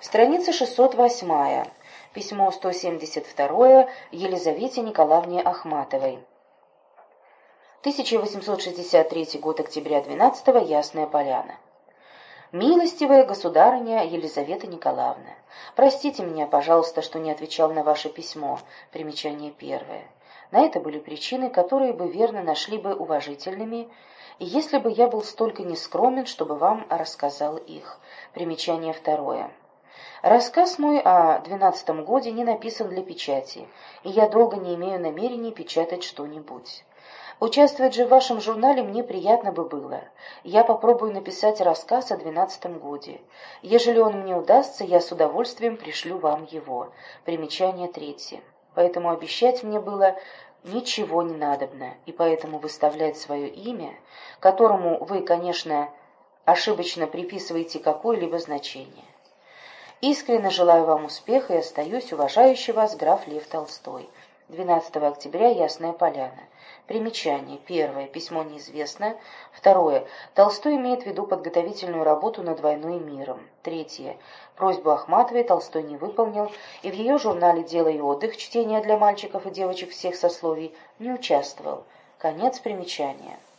Страница 608. Письмо 172 Елизавете Николаевне Ахматовой. 1863 год, октября 12 -го, Ясная Поляна. Милостивая государыня Елизавета Николаевна, простите меня, пожалуйста, что не отвечал на ваше письмо. Примечание первое. На это были причины, которые бы верно нашли бы уважительными, и если бы я был столько нескромен, чтобы вам рассказал их. Примечание второе. Рассказ мой о двенадцатом годе не написан для печати, и я долго не имею намерения печатать что-нибудь. Участвовать же в вашем журнале мне приятно бы было. Я попробую написать рассказ о двенадцатом годе. Ежели он мне удастся, я с удовольствием пришлю вам его. Примечание третье. Поэтому обещать мне было ничего не надобно, и поэтому выставлять свое имя, которому вы, конечно, ошибочно приписываете какое-либо значение. Искренне желаю вам успеха и остаюсь, уважающий вас, граф Лев Толстой. 12 октября, Ясная Поляна. Примечание. Первое. Письмо неизвестно. Второе. Толстой имеет в виду подготовительную работу над войной и миром. Третье. Просьбу Ахматовой Толстой не выполнил, и в ее журнале «Дело и отдых. Чтение для мальчиков и девочек всех сословий» не участвовал. Конец примечания.